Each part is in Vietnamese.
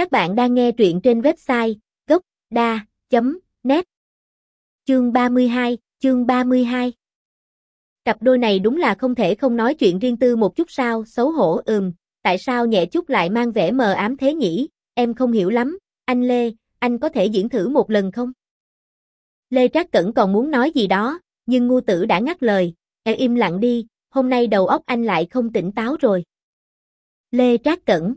Các bạn đang nghe truyện trên website gocda.net Chương 32, chương 32 Cặp đôi này đúng là không thể không nói chuyện riêng tư một chút sao, xấu hổ ừm, tại sao nhẹ chút lại mang vẻ mờ ám thế nhỉ, em không hiểu lắm, anh Lê, anh có thể diễn thử một lần không? Lê Trác Cẩn còn muốn nói gì đó, nhưng ngu tử đã ngắt lời, em im lặng đi, hôm nay đầu óc anh lại không tỉnh táo rồi. Lê Trác Cẩn.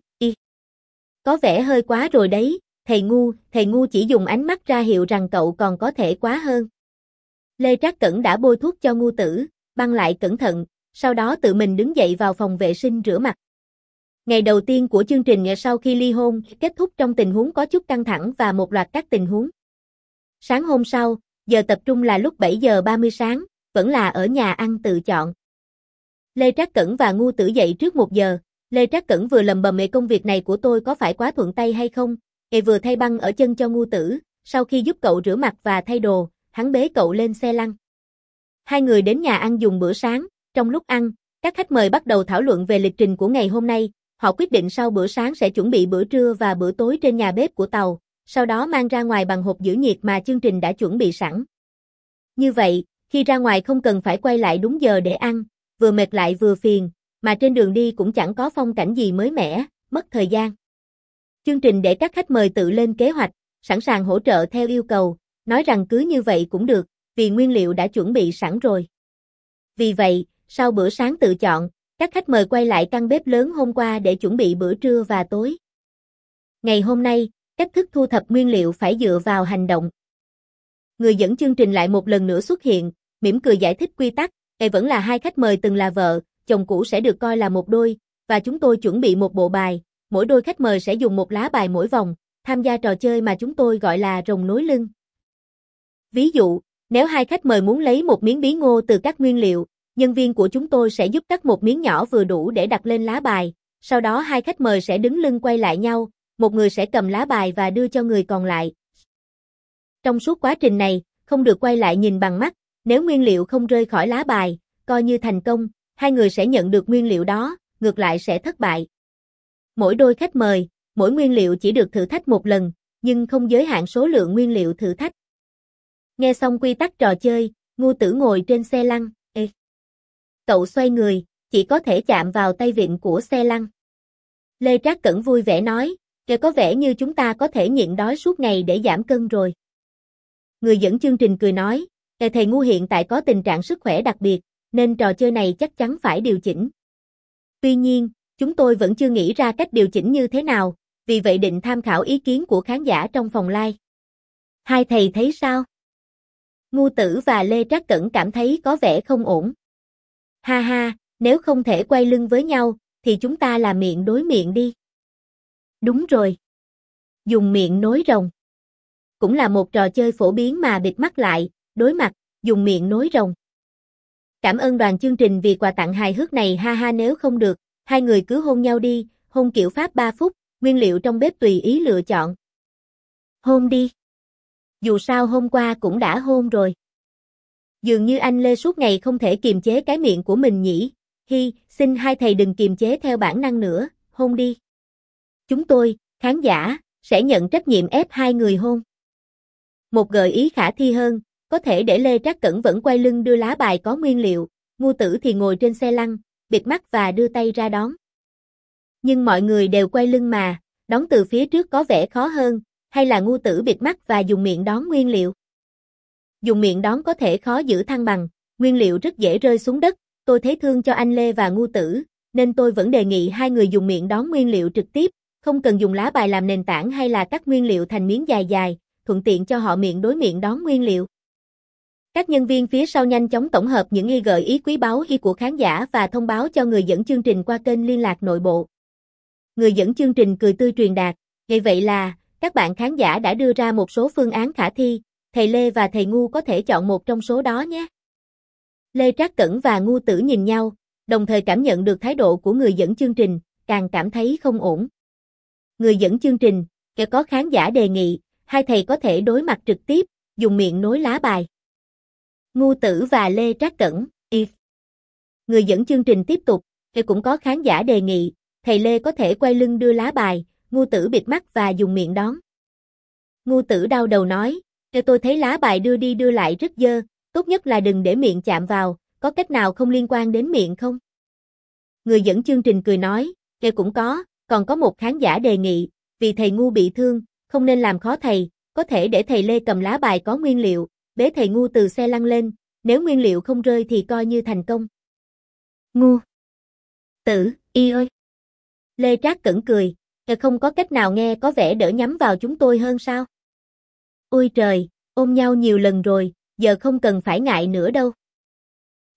Có vẻ hơi quá rồi đấy, thầy ngu, thầy ngu chỉ dùng ánh mắt ra hiệu rằng cậu còn có thể quá hơn. Lê Trác Cẩn đã bôi thuốc cho ngu tử, băng lại cẩn thận, sau đó tự mình đứng dậy vào phòng vệ sinh rửa mặt. Ngày đầu tiên của chương trình sau khi ly hôn kết thúc trong tình huống có chút căng thẳng và một loạt các tình huống. Sáng hôm sau, giờ tập trung là lúc 7 giờ 30 sáng, vẫn là ở nhà ăn tự chọn. Lê Trác Cẩn và Ngu Tử dậy trước một giờ, Lê Trác Cẩn vừa lầm bầm mẹ công việc này của tôi có phải quá thuận tay hay không, Ê vừa thay băng ở chân cho Ngu Tử, sau khi giúp cậu rửa mặt và thay đồ, hắn bế cậu lên xe lăn. Hai người đến nhà ăn dùng bữa sáng, trong lúc ăn, các khách mời bắt đầu thảo luận về lịch trình của ngày hôm nay, họ quyết định sau bữa sáng sẽ chuẩn bị bữa trưa và bữa tối trên nhà bếp của tàu, sau đó mang ra ngoài bằng hộp giữ nhiệt mà chương trình đã chuẩn bị sẵn. Như vậy, khi ra ngoài không cần phải quay lại đúng giờ để ăn, vừa mệt lại vừa phiền, mà trên đường đi cũng chẳng có phong cảnh gì mới mẻ, mất thời gian. Chương trình để các khách mời tự lên kế hoạch, sẵn sàng hỗ trợ theo yêu cầu, nói rằng cứ như vậy cũng được, vì nguyên liệu đã chuẩn bị sẵn rồi. Vì vậy, sau bữa sáng tự chọn, các khách mời quay lại căn bếp lớn hôm qua để chuẩn bị bữa trưa và tối. Ngày hôm nay, cách thức thu thập nguyên liệu phải dựa vào hành động. Người dẫn chương trình lại một lần nữa xuất hiện, mỉm cười giải thích quy tắc, đây vẫn là hai khách mời từng là vợ, chồng cũ sẽ được coi là một đôi, và chúng tôi chuẩn bị một bộ bài, mỗi đôi khách mời sẽ dùng một lá bài mỗi vòng, tham gia trò chơi mà chúng tôi gọi là rồng nối lưng. Ví dụ, nếu hai khách mời muốn lấy một miếng bí ngô từ các nguyên liệu, nhân viên của chúng tôi sẽ giúp cắt một miếng nhỏ vừa đủ để đặt lên lá bài, sau đó hai khách mời sẽ đứng lưng quay lại nhau, một người sẽ cầm lá bài và đưa cho người còn lại. Trong suốt quá trình này, không được quay lại nhìn bằng mắt, nếu nguyên liệu không rơi khỏi lá bài, coi như thành công, hai người sẽ nhận được nguyên liệu đó, ngược lại sẽ thất bại. Mỗi đôi khách mời, mỗi nguyên liệu chỉ được thử thách một lần, nhưng không giới hạn số lượng nguyên liệu thử thách. Nghe xong quy tắc trò chơi, ngu tử ngồi trên xe lăn, ê. Cậu xoay người, chỉ có thể chạm vào tay vịn của xe lăn. Lê Trác Cẩn vui vẻ nói, kìa có vẻ như chúng ta có thể nhịn đói suốt ngày để giảm cân rồi. Người dẫn chương trình cười nói, thầy ngu hiện tại có tình trạng sức khỏe đặc biệt, nên trò chơi này chắc chắn phải điều chỉnh. Tuy nhiên, chúng tôi vẫn chưa nghĩ ra cách điều chỉnh như thế nào, vì vậy định tham khảo ý kiến của khán giả trong phòng live. Hai thầy thấy sao? Ngu Tử và Lê Trác Cẩn cảm thấy có vẻ không ổn. Ha ha, nếu không thể quay lưng với nhau, thì chúng ta là miệng đối miệng đi. Đúng rồi. Dùng miệng nối rồng. Cũng là một trò chơi phổ biến mà bịt mắt lại, đối mặt, dùng miệng nối rồng. Cảm ơn đoàn chương trình vì quà tặng hài hước này ha ha nếu không được, hai người cứ hôn nhau đi, hôn kiểu pháp 3 phút, nguyên liệu trong bếp tùy ý lựa chọn. Hôn đi. Dù sao hôm qua cũng đã hôn rồi. Dường như anh Lê suốt ngày không thể kiềm chế cái miệng của mình nhỉ. Hi, xin hai thầy đừng kiềm chế theo bản năng nữa, hôn đi. Chúng tôi, khán giả, sẽ nhận trách nhiệm ép hai người hôn. Một gợi ý khả thi hơn, có thể để Lê Trác Cẩn vẫn quay lưng đưa lá bài có nguyên liệu, ngu tử thì ngồi trên xe lăn, bịt mắt và đưa tay ra đón. Nhưng mọi người đều quay lưng mà, đón từ phía trước có vẻ khó hơn, hay là ngu tử bịt mắt và dùng miệng đón nguyên liệu. Dùng miệng đón có thể khó giữ thăng bằng, nguyên liệu rất dễ rơi xuống đất, tôi thấy thương cho anh Lê và ngu tử, nên tôi vẫn đề nghị hai người dùng miệng đón nguyên liệu trực tiếp, không cần dùng lá bài làm nền tảng hay là cắt nguyên liệu thành miếng dài dài, thuận tiện cho họ miệng đối miệng đón nguyên liệu. Các nhân viên phía sau nhanh chóng tổng hợp những nghi gợi ý quý báu y của khán giả và thông báo cho người dẫn chương trình qua kênh liên lạc nội bộ. Người dẫn chương trình cười tươi truyền đạt, vậy vậy là, các bạn khán giả đã đưa ra một số phương án khả thi, thầy Lê và thầy Ngu có thể chọn một trong số đó nhé. Lê Trác Cẩn và Ngu Tử nhìn nhau, đồng thời cảm nhận được thái độ của người dẫn chương trình, càng cảm thấy không ổn. Người dẫn chương trình, kẻ có khán giả đề nghị, hai thầy có thể đối mặt trực tiếp, dùng miệng nối lá bài. Ngu Tử và Lê Trác Cẩn, if. Người dẫn chương trình tiếp tục, thì cũng có khán giả đề nghị, thầy Lê có thể quay lưng đưa lá bài, ngu tử bịt mắt và dùng miệng đón. Ngu tử đau đầu nói, cho tôi thấy lá bài đưa đi đưa lại rất dơ, tốt nhất là đừng để miệng chạm vào, có cách nào không liên quan đến miệng không? Người dẫn chương trình cười nói, kêu cũng có, còn có một khán giả đề nghị, vì thầy ngu bị thương, không nên làm khó thầy, có thể để thầy Lê cầm lá bài có nguyên liệu, bế thầy ngu từ xe lăn lên, nếu nguyên liệu không rơi thì coi như thành công. Ngu. Tử, y ơi. Lê Trác cẩn cười, ờ, không có cách nào nghe có vẻ đỡ nhắm vào chúng tôi hơn sao? Ôi trời, ôm nhau nhiều lần rồi, giờ không cần phải ngại nữa đâu.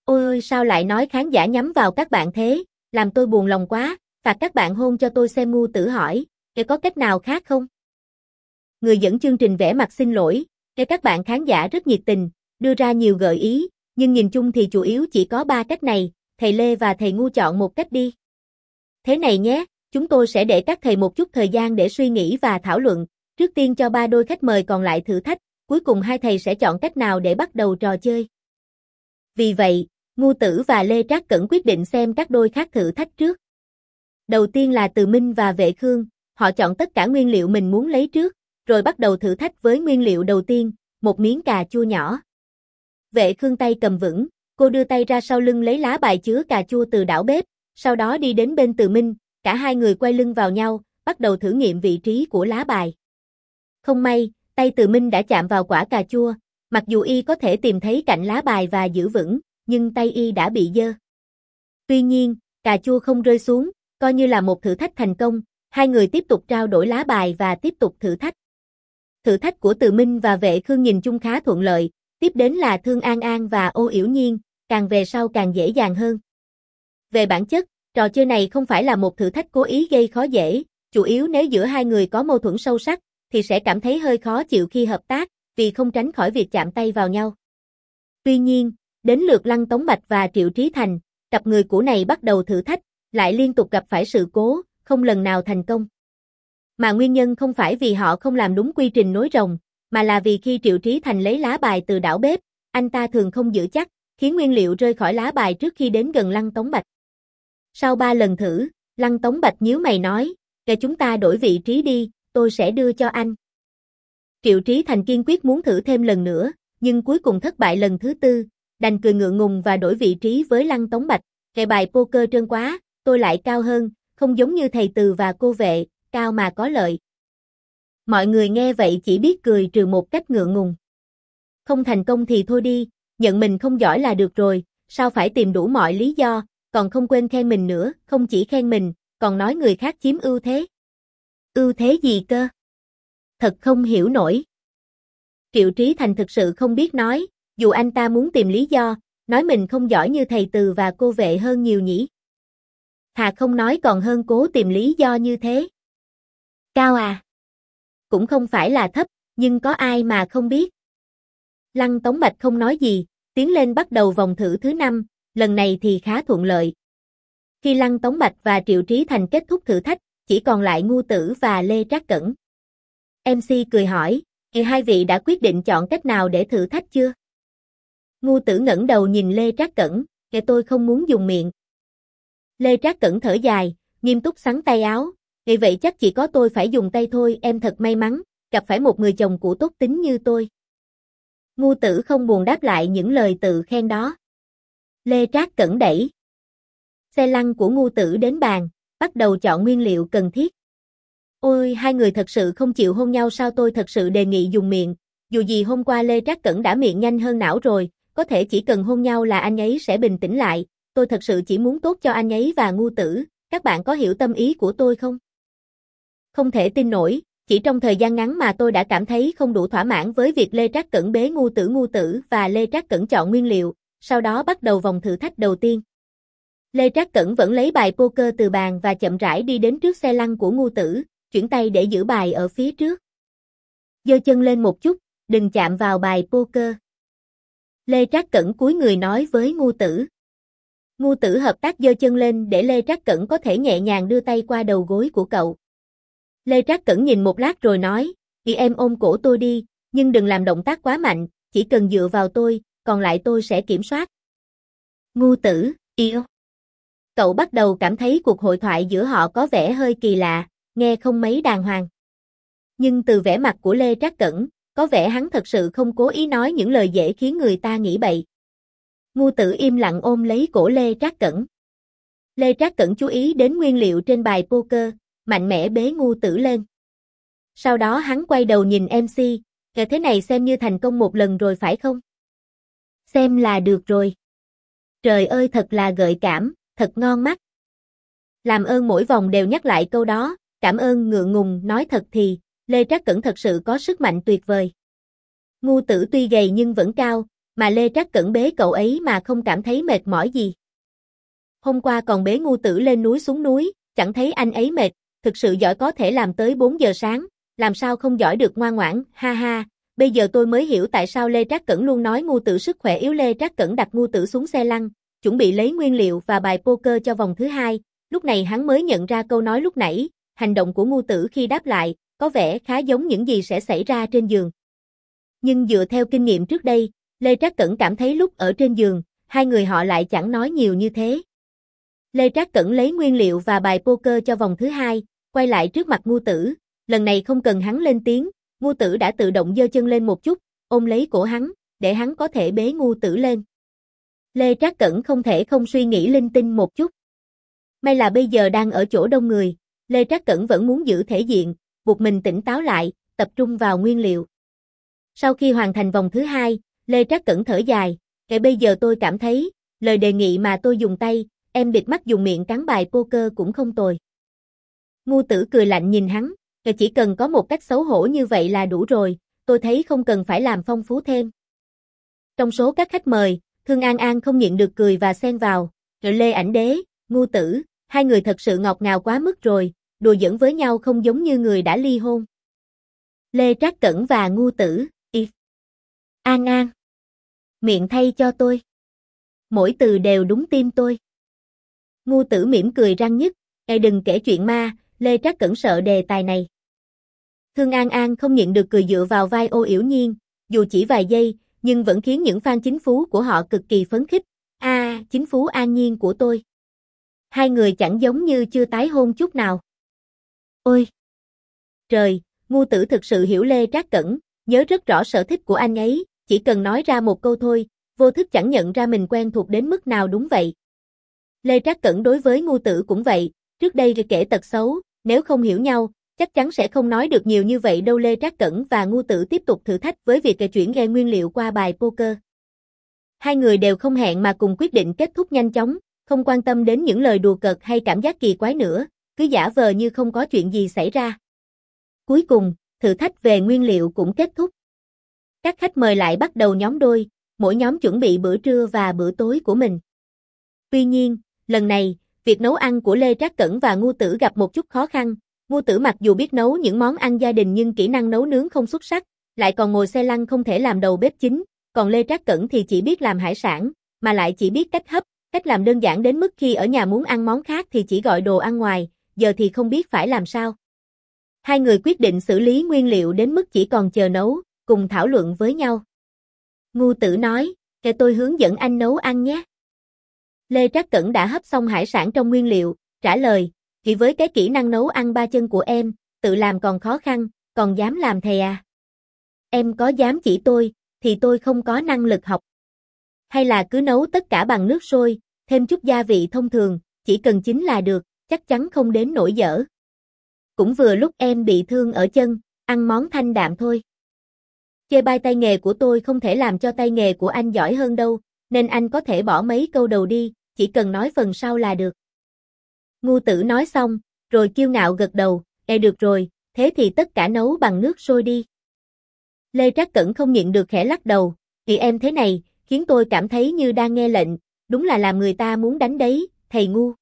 Ôi ôi sao lại nói khán giả nhắm vào các bạn thế, làm tôi buồn lòng quá, phạt các bạn hôn cho tôi xem ngu tử hỏi, để có cách nào khác không? Người dẫn chương trình vẽ mặt xin lỗi, để các bạn khán giả rất nhiệt tình, đưa ra nhiều gợi ý, nhưng nhìn chung thì chủ yếu chỉ có ba cách này, thầy Lê và thầy ngu chọn một cách đi. Thế này nhé, chúng tôi sẽ để các thầy một chút thời gian để suy nghĩ và thảo luận, trước tiên cho ba đôi khách mời còn lại thử thách, cuối cùng hai thầy sẽ chọn cách nào để bắt đầu trò chơi. Vì vậy, Ngu Tử và Lê Trác Cẩn quyết định xem các đôi khác thử thách trước. Đầu tiên là Từ Minh và Vệ Khương, họ chọn tất cả nguyên liệu mình muốn lấy trước, rồi bắt đầu thử thách với nguyên liệu đầu tiên, một miếng cà chua nhỏ. Vệ Khương tay cầm vững, cô đưa tay ra sau lưng lấy lá bài chứa cà chua từ đảo bếp, sau đó đi đến bên Từ Minh, cả hai người quay lưng vào nhau, bắt đầu thử nghiệm vị trí của lá bài. Không may, tay Từ Minh đã chạm vào quả cà chua, mặc dù y có thể tìm thấy cạnh lá bài và giữ vững, nhưng tay y đã bị dơ. Tuy nhiên, cà chua không rơi xuống, coi như là một thử thách thành công, hai người tiếp tục trao đổi lá bài và tiếp tục thử thách. Thử thách của Từ Minh và Vệ Khương nhìn chung khá thuận lợi, tiếp đến là Thương An An và Ô Yểu Nhiên, càng về sau càng dễ dàng hơn. Về bản chất, trò chơi này không phải là một thử thách cố ý gây khó dễ, chủ yếu nếu giữa hai người có mâu thuẫn sâu sắc, thì sẽ cảm thấy hơi khó chịu khi hợp tác, vì không tránh khỏi việc chạm tay vào nhau. Tuy nhiên, đến lượt Lăng Tống Bạch và Triệu Trí Thành, cặp người cũ này bắt đầu thử thách, lại liên tục gặp phải sự cố, không lần nào thành công. Mà nguyên nhân không phải vì họ không làm đúng quy trình nối rồng, mà là vì khi Triệu Trí Thành lấy lá bài từ đảo bếp, anh ta thường không giữ chắc, khiến nguyên liệu rơi khỏi lá bài trước khi đến gần Lăng Tống Bạch. Sau ba lần thử, Lăng Tống Bạch nhíu mày nói, để chúng ta đổi vị trí đi, tôi sẽ đưa cho anh. Triệu Trí Thành kiên quyết muốn thử thêm lần nữa, nhưng cuối cùng thất bại lần thứ tư, đành cười ngượng ngùng và đổi vị trí với Lăng Tống Bạch, kệ bài poker trơn quá, tôi lại cao hơn, không giống như thầy từ và cô vệ, cao mà có lợi. Mọi người nghe vậy chỉ biết cười trừ một cách ngượng ngùng. Không thành công thì thôi đi, nhận mình không giỏi là được rồi, sao phải tìm đủ mọi lý do, còn không quên khen mình nữa, không chỉ khen mình, còn nói người khác chiếm ưu thế. Ưu thế gì cơ? Thật không hiểu nổi. Triệu Trí Thành thực sự không biết nói, dù anh ta muốn tìm lý do, nói mình không giỏi như thầy từ và cô vệ hơn nhiều nhỉ. Thà không nói còn hơn cố tìm lý do như thế. Cao à? Cũng không phải là thấp, nhưng có ai mà không biết. Lăng Tống Bạch không nói gì, tiến lên bắt đầu vòng thử thứ năm, lần này thì khá thuận lợi. Khi Lăng Tống Bạch và Triệu Trí Thành kết thúc thử thách, chỉ còn lại Ngu Tử và Lê Trác Cẩn. MC cười hỏi, hai vị đã quyết định chọn cách nào để thử thách chưa? Ngu Tử ngẩng đầu nhìn Lê Trác Cẩn, kẻ tôi không muốn dùng miệng. Lê Trác Cẩn thở dài, nghiêm túc sắn tay áo, vì vậy chắc chỉ có tôi phải dùng tay thôi, em thật may mắn, gặp phải một người chồng cũ tốt tính như tôi. Ngu Tử không buồn đáp lại những lời tự khen đó. Lê Trác Cẩn đẩy. Xe lăn của ngu tử đến bàn, bắt đầu chọn nguyên liệu cần thiết. Ôi, hai người thật sự không chịu hôn nhau sao tôi thật sự đề nghị dùng miệng, dù gì hôm qua Lê Trác Cẩn đã miệng nhanh hơn não rồi, có thể chỉ cần hôn nhau là anh ấy sẽ bình tĩnh lại, tôi thật sự chỉ muốn tốt cho anh ấy và ngu tử, các bạn có hiểu tâm ý của tôi không? Không thể tin nổi, chỉ trong thời gian ngắn mà tôi đã cảm thấy không đủ thỏa mãn với việc Lê Trác Cẩn bế ngu tử ngu tử và Lê Trác Cẩn chọn nguyên liệu, sau đó bắt đầu vòng thử thách đầu tiên. Lê Trác Cẩn vẫn lấy bài poker từ bàn và chậm rãi đi đến trước xe lăn của ngu tử, chuyển tay để giữ bài ở phía trước. Dơ chân lên một chút, đừng chạm vào bài poker. Lê Trác Cẩn cúi người nói với ngu tử. Ngu tử hợp tác dơ chân lên để Lê Trác Cẩn có thể nhẹ nhàng đưa tay qua đầu gối của cậu. Lê Trác Cẩn nhìn một lát rồi nói, vì em ôm cổ tôi đi, nhưng đừng làm động tác quá mạnh, chỉ cần dựa vào tôi, còn lại tôi sẽ kiểm soát. Ngu tử, yêu. Cậu bắt đầu cảm thấy cuộc hội thoại giữa họ có vẻ hơi kỳ lạ, nghe không mấy đàng hoàng. Nhưng từ vẻ mặt của Lê Trác Cẩn, có vẻ hắn thật sự không cố ý nói những lời dễ khiến người ta nghĩ bậy. Ngu tử im lặng ôm lấy cổ Lê Trác Cẩn. Lê Trác Cẩn chú ý đến nguyên liệu trên bài poker, mạnh mẽ bế ngu tử lên. Sau đó hắn quay đầu nhìn MC, kể thế này xem như thành công một lần rồi phải không? Xem là được rồi. Trời ơi thật là gợi cảm, thật ngon mắt. Làm ơn mỗi vòng đều nhắc lại câu đó, cảm ơn ngượng ngùng nói thật thì, Lê Trác Cẩn thật sự có sức mạnh tuyệt vời. Ngu tử tuy gầy nhưng vẫn cao, mà Lê Trác Cẩn bế cậu ấy mà không cảm thấy mệt mỏi gì. Hôm qua còn bế ngu tử lên núi xuống núi, chẳng thấy anh ấy mệt, thực sự giỏi có thể làm tới 4 giờ sáng, làm sao không giỏi được ngoan ngoãn, ha ha, bây giờ tôi mới hiểu tại sao Lê Trác Cẩn luôn nói ngu tử sức khỏe yếu Lê Trác Cẩn đặt ngu tử xuống xe lăn, chuẩn bị lấy nguyên liệu và bài poker cho vòng thứ hai, lúc này hắn mới nhận ra câu nói lúc nãy, hành động của ngu tử khi đáp lại, có vẻ khá giống những gì sẽ xảy ra trên giường. Nhưng dựa theo kinh nghiệm trước đây, Lê Trác Cẩn cảm thấy lúc ở trên giường, hai người họ lại chẳng nói nhiều như thế. Lê Trác Cẩn lấy nguyên liệu và bài poker cho vòng thứ hai, quay lại trước mặt ngu tử, lần này không cần hắn lên tiếng, ngu tử đã tự động dơ chân lên một chút, ôm lấy cổ hắn, để hắn có thể bế ngu tử lên. Lê Trác Cẩn không thể không suy nghĩ linh tinh một chút. May là bây giờ đang ở chỗ đông người, Lê Trác Cẩn vẫn muốn giữ thể diện, buộc mình tỉnh táo lại, tập trung vào nguyên liệu. Sau khi hoàn thành vòng thứ hai, Lê Trác Cẩn thở dài, kể bây giờ tôi cảm thấy, lời đề nghị mà tôi dùng tay, em bịt mắt dùng miệng cắn bài poker cũng không tồi. Ngu tử cười lạnh nhìn hắn, chỉ cần có một cách xấu hổ như vậy là đủ rồi, tôi thấy không cần phải làm phong phú thêm. Trong số các khách mời, Thương An An không nhịn được cười và xen vào, rồi Lê Ảnh Đế, Ngu Tử, hai người thật sự ngọt ngào quá mức rồi, đùa giỡn với nhau không giống như người đã ly hôn. Lê Trác Cẩn và Ngu Tử, y. An An. Miệng thay cho tôi. Mỗi từ đều đúng tim tôi. Ngu Tử mỉm cười răng nhất, e đừng kể chuyện ma, Lê Trác Cẩn sợ đề tài này. Thương An An không nhịn được cười dựa vào vai ô yểu nhiên, dù chỉ vài giây, nhưng vẫn khiến những fan chính phú của họ cực kỳ phấn khích. A, à, chính phú an nhiên của tôi. Hai người chẳng giống như chưa tái hôn chút nào. Ôi! Trời, ngu tử thực sự hiểu Lê Trác Cẩn, nhớ rất rõ sở thích của anh ấy, chỉ cần nói ra một câu thôi, vô thức chẳng nhận ra mình quen thuộc đến mức nào đúng vậy. Lê Trác Cẩn đối với ngu tử cũng vậy, trước đây kể tật xấu, nếu không hiểu nhau, chắc chắn sẽ không nói được nhiều như vậy đâu Lê Trác Cẩn và ngu tử tiếp tục thử thách với việc chuyển ghe nguyên liệu qua bài poker. Hai người đều không hẹn mà cùng quyết định kết thúc nhanh chóng, không quan tâm đến những lời đùa cợt hay cảm giác kỳ quái nữa, cứ giả vờ như không có chuyện gì xảy ra. Cuối cùng, thử thách về nguyên liệu cũng kết thúc. Các khách mời lại bắt đầu nhóm đôi, mỗi nhóm chuẩn bị bữa trưa và bữa tối của mình. Tuy nhiên, lần này, việc nấu ăn của Lê Trác Cẩn và Ngô Tử gặp một chút khó khăn. Ngô Tử mặc dù biết nấu những món ăn gia đình nhưng kỹ năng nấu nướng không xuất sắc, lại còn ngồi xe lăn không thể làm đầu bếp chính, còn Lê Trác Cẩn thì chỉ biết làm hải sản, mà lại chỉ biết cách hấp, cách làm đơn giản đến mức khi ở nhà muốn ăn món khác thì chỉ gọi đồ ăn ngoài, giờ thì không biết phải làm sao. Hai người quyết định xử lý nguyên liệu đến mức chỉ còn chờ nấu, cùng thảo luận với nhau. Ngu tử nói, kể tôi hướng dẫn anh nấu ăn nhé. Lê Trác Cẩn đã hấp xong hải sản trong nguyên liệu, trả lời, chỉ với cái kỹ năng nấu ăn ba chân của em, tự làm còn khó khăn, còn dám làm thầy à? Em có dám chỉ tôi, thì tôi không có năng lực học. Hay là cứ nấu tất cả bằng nước sôi, thêm chút gia vị thông thường, chỉ cần chín là được, chắc chắn không đến nổi dở. Cũng vừa lúc em bị thương ở chân, ăn món thanh đạm thôi. Chê bai tay nghề của tôi không thể làm cho tay nghề của anh giỏi hơn đâu, nên anh có thể bỏ mấy câu đầu đi, chỉ cần nói phần sau là được. Ngu tử nói xong, rồi kiêu ngạo gật đầu, e được rồi, thế thì tất cả nấu bằng nước sôi đi. Lê Trác Cẩn không nhịn được khẽ lắc đầu, thì em thế này, khiến tôi cảm thấy như đang nghe lệnh, đúng là làm người ta muốn đánh đấy, thầy ngu.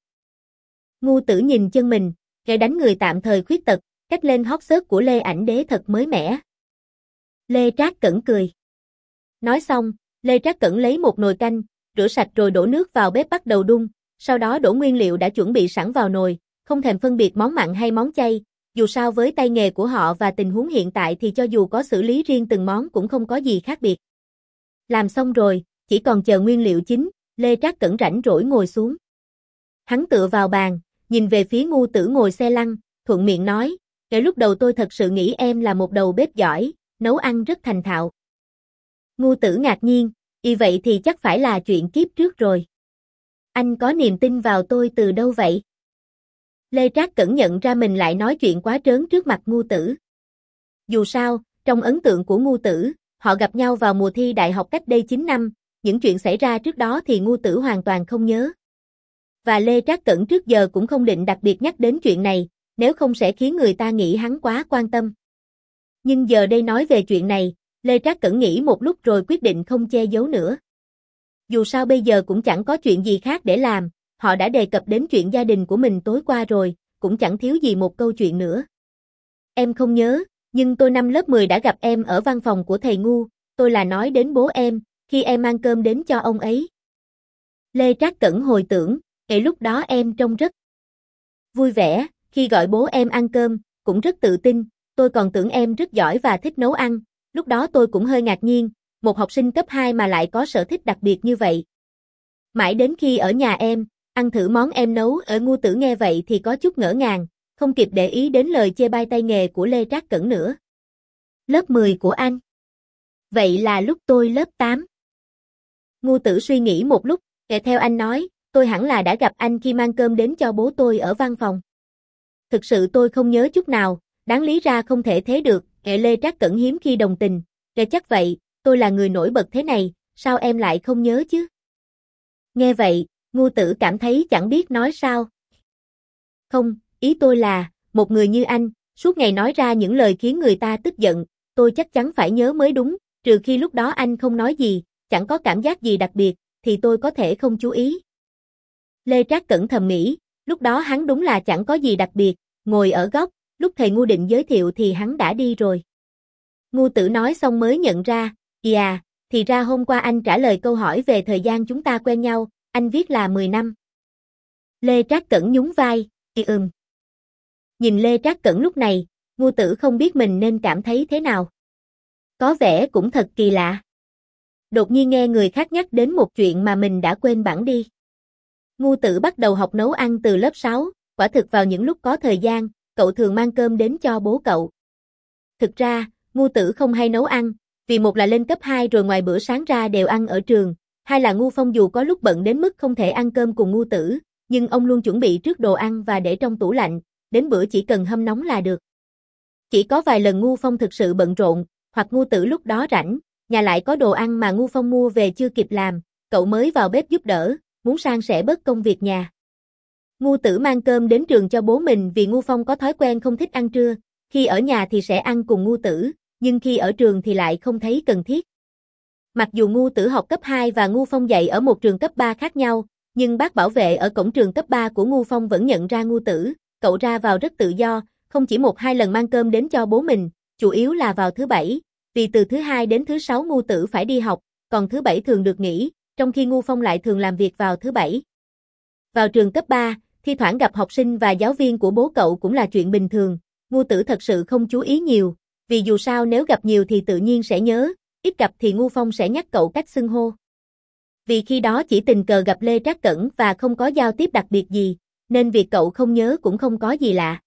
Ngu tử nhìn chân mình, kẻ đánh người tạm thời khuyết tật, cách lên hót xớt của Lê ảnh đế thật mới mẻ. Lê Trác Cẩn cười. Nói xong, Lê Trác Cẩn lấy một nồi canh, rửa sạch rồi đổ nước vào bếp bắt đầu đun, sau đó đổ nguyên liệu đã chuẩn bị sẵn vào nồi, không thèm phân biệt món mặn hay món chay, dù sao với tay nghề của họ và tình huống hiện tại thì cho dù có xử lý riêng từng món cũng không có gì khác biệt. Làm xong rồi, chỉ còn chờ nguyên liệu chín, Lê Trác Cẩn rảnh rỗi ngồi xuống. Hắn tựa vào bàn, nhìn về phía ngu tử ngồi xe lăn, thuận miệng nói, kể lúc đầu tôi thật sự nghĩ em là một đầu bếp giỏi, nấu ăn rất thành thạo. Ngu tử ngạc nhiên, y vậy thì chắc phải là chuyện kiếp trước rồi. Anh có niềm tin vào tôi từ đâu vậy? Lê Trác cẩn nhận ra mình lại nói chuyện quá trớn trước mặt ngu tử. Dù sao, trong ấn tượng của ngu tử, họ gặp nhau vào mùa thi đại học cách đây 9 năm, những chuyện xảy ra trước đó thì ngu tử hoàn toàn không nhớ. Và Lê Trác Cẩn trước giờ cũng không định đặc biệt nhắc đến chuyện này, nếu không sẽ khiến người ta nghĩ hắn quá quan tâm. Nhưng giờ đây nói về chuyện này, Lê Trác Cẩn nghĩ một lúc rồi quyết định không che giấu nữa. Dù sao bây giờ cũng chẳng có chuyện gì khác để làm, họ đã đề cập đến chuyện gia đình của mình tối qua rồi, cũng chẳng thiếu gì một câu chuyện nữa. Em không nhớ, nhưng tôi năm lớp 10 đã gặp em ở văn phòng của thầy ngu, tôi là nói đến bố em, khi em mang cơm đến cho ông ấy. Lê Trác Cẩn hồi tưởng, kể lúc đó em trông rất vui vẻ, khi gọi bố em ăn cơm, cũng rất tự tin, tôi còn tưởng em rất giỏi và thích nấu ăn, lúc đó tôi cũng hơi ngạc nhiên, một học sinh cấp 2 mà lại có sở thích đặc biệt như vậy. Mãi đến khi ở nhà em, ăn thử món em nấu ở ngu tử nghe vậy thì có chút ngỡ ngàng, không kịp để ý đến lời chê bai tay nghề của Lê Trác Cẩn nữa. Lớp 10 của anh. Vậy là lúc tôi lớp 8. Ngu tử suy nghĩ một lúc, kể theo anh nói, tôi hẳn là đã gặp anh khi mang cơm đến cho bố tôi ở văn phòng. Thực sự tôi không nhớ chút nào, đáng lý ra không thể thế được, Hệ Lê Trác Cẩn hiếm khi đồng tình, kệ chắc vậy, tôi là người nổi bật thế này, sao em lại không nhớ chứ? Nghe vậy, ngu tử cảm thấy chẳng biết nói sao. Không, ý tôi là, một người như anh, suốt ngày nói ra những lời khiến người ta tức giận, tôi chắc chắn phải nhớ mới đúng, trừ khi lúc đó anh không nói gì, chẳng có cảm giác gì đặc biệt, thì tôi có thể không chú ý. Lê Trác Cẩn thầm nghĩ, lúc đó hắn đúng là chẳng có gì đặc biệt, ngồi ở góc, lúc thầy ngu định giới thiệu thì hắn đã đi rồi. Ngu tử nói xong mới nhận ra, à, thì ra hôm qua anh trả lời câu hỏi về thời gian chúng ta quen nhau, anh viết là 10 năm. Lê Trác Cẩn nhún vai, y ừm. Nhìn Lê Trác Cẩn lúc này, ngu tử không biết mình nên cảm thấy thế nào. Có vẻ cũng thật kỳ lạ. Đột nhiên nghe người khác nhắc đến một chuyện mà mình đã quên bản đi. Ngu tử bắt đầu học nấu ăn từ lớp 6, quả thực vào những lúc có thời gian, cậu thường mang cơm đến cho bố cậu. Thực ra, ngu tử không hay nấu ăn, vì một là lên cấp 2 rồi ngoài bữa sáng ra đều ăn ở trường, hai là ngu phong dù có lúc bận đến mức không thể ăn cơm cùng ngu tử, nhưng ông luôn chuẩn bị trước đồ ăn và để trong tủ lạnh, đến bữa chỉ cần hâm nóng là được. Chỉ có vài lần ngu phong thực sự bận rộn, hoặc ngu tử lúc đó rảnh, nhà lại có đồ ăn mà ngu phong mua về chưa kịp làm, cậu mới vào bếp giúp đỡ, muốn sang sẻ bớt công việc nhà. Ngu tử mang cơm đến trường cho bố mình vì ngu phong có thói quen không thích ăn trưa, khi ở nhà thì sẽ ăn cùng ngu tử, nhưng khi ở trường thì lại không thấy cần thiết. Mặc dù ngu tử học cấp 2 và ngu phong dạy ở một trường cấp 3 khác nhau, nhưng bác bảo vệ ở cổng trường cấp 3 của ngu phong vẫn nhận ra ngu tử, cậu ra vào rất tự do, không chỉ một hai lần mang cơm đến cho bố mình, chủ yếu là vào thứ bảy, vì từ thứ hai đến thứ sáu ngu tử phải đi học, còn thứ bảy thường được nghỉ, trong khi ngu phong lại thường làm việc vào thứ bảy. Vào trường cấp 3, thi thoảng gặp học sinh và giáo viên của bố cậu cũng là chuyện bình thường, ngu tử thật sự không chú ý nhiều, vì dù sao nếu gặp nhiều thì tự nhiên sẽ nhớ, ít gặp thì ngu phong sẽ nhắc cậu cách xưng hô. Vì khi đó chỉ tình cờ gặp Lê Trác Cẩn và không có giao tiếp đặc biệt gì, nên việc cậu không nhớ cũng không có gì lạ.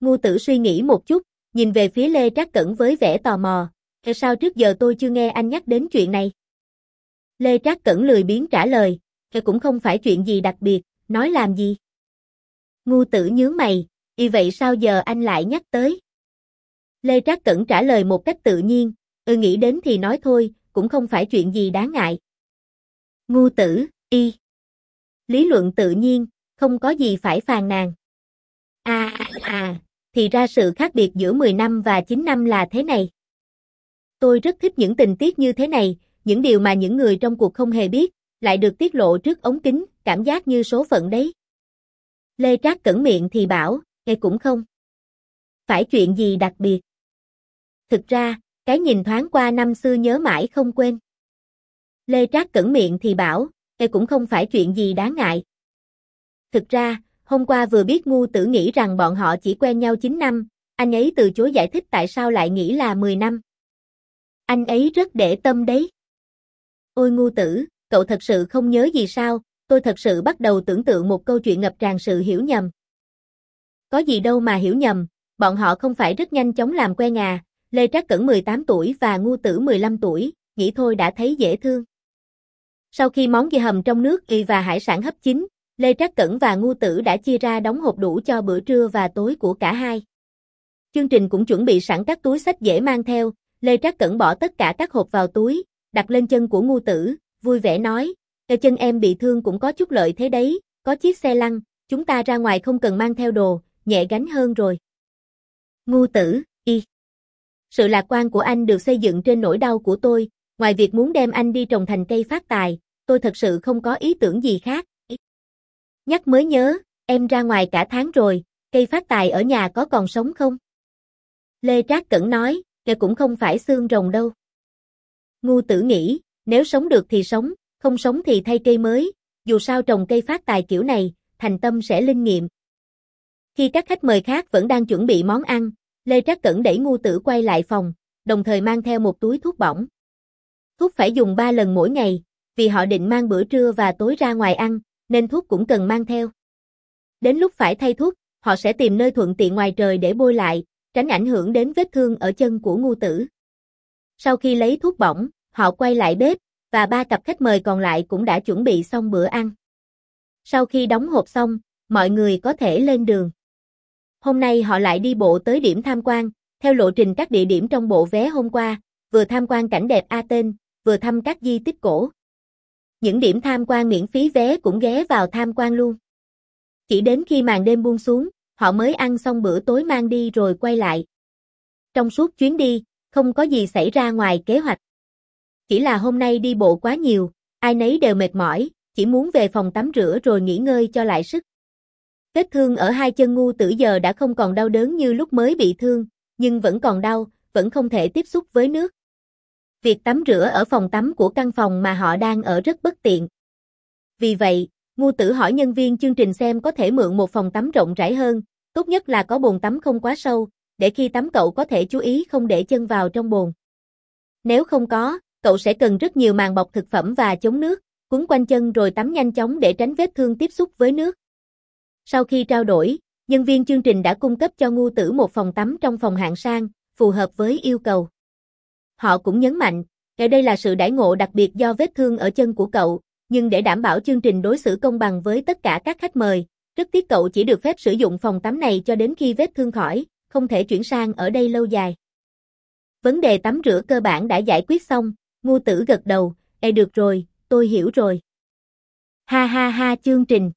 Ngu tử suy nghĩ một chút, nhìn về phía Lê Trác Cẩn với vẻ tò mò, sao trước giờ tôi chưa nghe anh nhắc đến chuyện này? Lê Trác Cẩn lười biến trả lời, cũng không phải chuyện gì đặc biệt, nói làm gì? Ngu tử nhướng mày, y vậy sao giờ anh lại nhắc tới? Lê Trác Cẩn trả lời một cách tự nhiên, ừ nghĩ đến thì nói thôi, cũng không phải chuyện gì đáng ngại. Ngu tử, y. Lý luận tự nhiên, không có gì phải phàn nàn. À, à, à, thì ra sự khác biệt giữa 10 năm và 9 năm là thế này. Tôi rất thích những tình tiết như thế này, những điều mà những người trong cuộc không hề biết, lại được tiết lộ trước ống kính, cảm giác như số phận đấy. Lê Trác cẩn miệng thì bảo, nghe cũng không. Phải chuyện gì đặc biệt. Thực ra, cái nhìn thoáng qua năm xưa nhớ mãi không quên. Lê Trác cẩn miệng thì bảo, nghe cũng không phải chuyện gì đáng ngại. Thực ra, hôm qua vừa biết ngu tử nghĩ rằng bọn họ chỉ quen nhau 9 năm, anh ấy từ chối giải thích tại sao lại nghĩ là 10 năm. Anh ấy rất để tâm đấy. Ôi ngu tử, cậu thật sự không nhớ gì sao, tôi thật sự bắt đầu tưởng tượng một câu chuyện ngập tràn sự hiểu nhầm. Có gì đâu mà hiểu nhầm, bọn họ không phải rất nhanh chóng làm quen à, Lê Trác Cẩn 18 tuổi và Ngu Tử 15 tuổi, nghĩ thôi đã thấy dễ thương. Sau khi món ghi hầm trong nước y và hải sản hấp chín, Lê Trác Cẩn và Ngu Tử đã chia ra đóng hộp đủ cho bữa trưa và tối của cả hai. Chương trình cũng chuẩn bị sẵn các túi sách dễ mang theo, Lê Trác Cẩn bỏ tất cả các hộp vào túi, đặt lên chân của Ngu Tử, vui vẻ nói, chân em bị thương cũng có chút lợi thế đấy, có chiếc xe lăn, chúng ta ra ngoài không cần mang theo đồ, nhẹ gánh hơn rồi. Ngu Tử, y. Sự lạc quan của anh được xây dựng trên nỗi đau của tôi, ngoài việc muốn đem anh đi trồng thành cây phát tài, tôi thật sự không có ý tưởng gì khác. Nhắc mới nhớ, em ra ngoài cả tháng rồi, cây phát tài ở nhà có còn sống không? Lê Trác Cẩn nói, kìa cũng không phải xương rồng đâu. Ngu tử nghĩ, nếu sống được thì sống, không sống thì thay cây mới, dù sao trồng cây phát tài kiểu này, thành tâm sẽ linh nghiệm. Khi các khách mời khác vẫn đang chuẩn bị món ăn, Lê Trác Cẩn đẩy ngu tử quay lại phòng, đồng thời mang theo một túi thuốc bỏng. Thuốc phải dùng 3 lần mỗi ngày, vì họ định mang bữa trưa và tối ra ngoài ăn, nên thuốc cũng cần mang theo. Đến lúc phải thay thuốc, họ sẽ tìm nơi thuận tiện ngoài trời để bôi lại, tránh ảnh hưởng đến vết thương ở chân của ngu tử. Sau khi lấy thuốc bỏng, họ quay lại bếp, và ba cặp khách mời còn lại cũng đã chuẩn bị xong bữa ăn. Sau khi đóng hộp xong, mọi người có thể lên đường. Hôm nay họ lại đi bộ tới điểm tham quan, theo lộ trình các địa điểm trong bộ vé hôm qua, vừa tham quan cảnh đẹp Athens, vừa thăm các di tích cổ. Những điểm tham quan miễn phí vé cũng ghé vào tham quan luôn. Chỉ đến khi màn đêm buông xuống, họ mới ăn xong bữa tối mang đi rồi quay lại. Trong suốt chuyến đi, không có gì xảy ra ngoài kế hoạch. Chỉ là hôm nay đi bộ quá nhiều, ai nấy đều mệt mỏi, chỉ muốn về phòng tắm rửa rồi nghỉ ngơi cho lại sức. Vết thương ở hai chân ngu tử giờ đã không còn đau đớn như lúc mới bị thương, nhưng vẫn còn đau, vẫn không thể tiếp xúc với nước. Việc tắm rửa ở phòng tắm của căn phòng mà họ đang ở rất bất tiện. Vì vậy, ngu tử hỏi nhân viên chương trình xem có thể mượn một phòng tắm rộng rãi hơn, tốt nhất là có bồn tắm không quá sâu, để khi tắm cậu có thể chú ý không để chân vào trong bồn. Nếu không có, cậu sẽ cần rất nhiều màng bọc thực phẩm và chống nước, quấn quanh chân rồi tắm nhanh chóng để tránh vết thương tiếp xúc với nước. Sau khi trao đổi, nhân viên chương trình đã cung cấp cho ngu tử một phòng tắm trong phòng hạng sang, phù hợp với yêu cầu. Họ cũng nhấn mạnh, cái đây là sự đãi ngộ đặc biệt do vết thương ở chân của cậu, nhưng để đảm bảo chương trình đối xử công bằng với tất cả các khách mời, rất tiếc cậu chỉ được phép sử dụng phòng tắm này cho đến khi vết thương khỏi, không thể chuyển sang ở đây lâu dài. Vấn đề tắm rửa cơ bản đã giải quyết xong, ngu tử gật đầu, e được rồi, tôi hiểu rồi. Ha ha ha chương trình.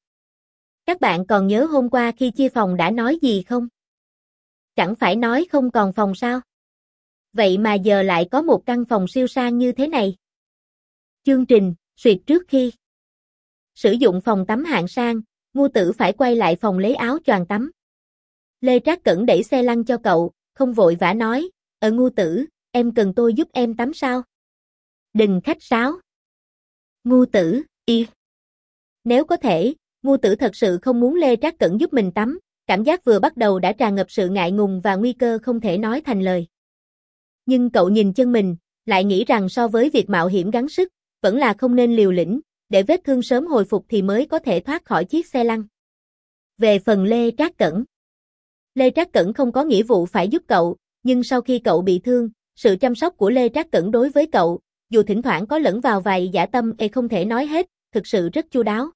Các bạn còn nhớ hôm qua khi chia phòng đã nói gì không? Chẳng phải nói không còn phòng sao? Vậy mà giờ lại có một căn phòng siêu sang như thế này. Chương trình, suyệt trước khi sử dụng phòng tắm hạng sang, ngu tử phải quay lại phòng lấy áo choàng tắm. Lê Trác Cẩn đẩy xe lăn cho cậu, không vội vã nói, ở ờ, ngu tử, em cần tôi giúp em tắm sao? Đừng khách sáo. Ngu tử, y. Nếu có thể, ngu tử thật sự không muốn Lê Trác Cẩn giúp mình tắm, cảm giác vừa bắt đầu đã tràn ngập sự ngại ngùng và nguy cơ không thể nói thành lời. Nhưng cậu nhìn chân mình, lại nghĩ rằng so với việc mạo hiểm gắng sức, vẫn là không nên liều lĩnh, để vết thương sớm hồi phục thì mới có thể thoát khỏi chiếc xe lăn. Về phần Lê Trác Cẩn Lê Trác Cẩn không có nghĩa vụ phải giúp cậu, nhưng sau khi cậu bị thương, sự chăm sóc của Lê Trác Cẩn đối với cậu, dù thỉnh thoảng có lẫn vào vài giả tâm e không thể nói hết, thực sự rất chu đáo.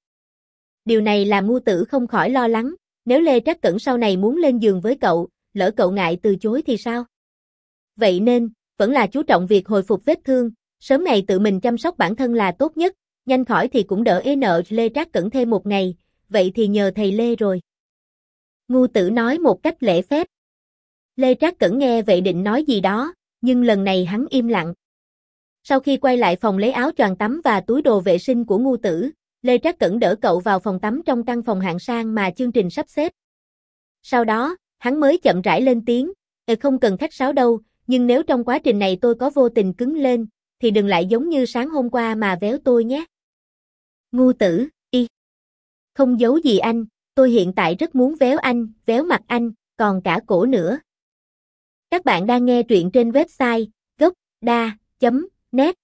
Điều này làm ngu tử không khỏi lo lắng, nếu Lê Trác Cẩn sau này muốn lên giường với cậu, lỡ cậu ngại từ chối thì sao? Vậy nên, vẫn là chú trọng việc hồi phục vết thương, sớm ngày tự mình chăm sóc bản thân là tốt nhất, nhanh khỏi thì cũng đỡ ế nợ Lê Trác Cẩn thêm một ngày, vậy thì nhờ thầy Lê rồi. Ngu tử nói một cách lễ phép. Lê Trác Cẩn nghe vậy định nói gì đó, nhưng lần này hắn im lặng. Sau khi quay lại phòng lấy áo choàng tắm và túi đồ vệ sinh của ngu tử, Lê Trác Cẩn đỡ cậu vào phòng tắm trong căn phòng hạng sang mà chương trình sắp xếp. Sau đó, hắn mới chậm rãi lên tiếng, "Ờ không cần khách sáo đâu, nhưng nếu trong quá trình này tôi có vô tình cứng lên, thì đừng lại giống như sáng hôm qua mà véo tôi nhé." Ngu tử, y. Không giấu gì anh, tôi hiện tại rất muốn véo anh, véo mặt anh, còn cả cổ nữa. Các bạn đang nghe truyện trên website nét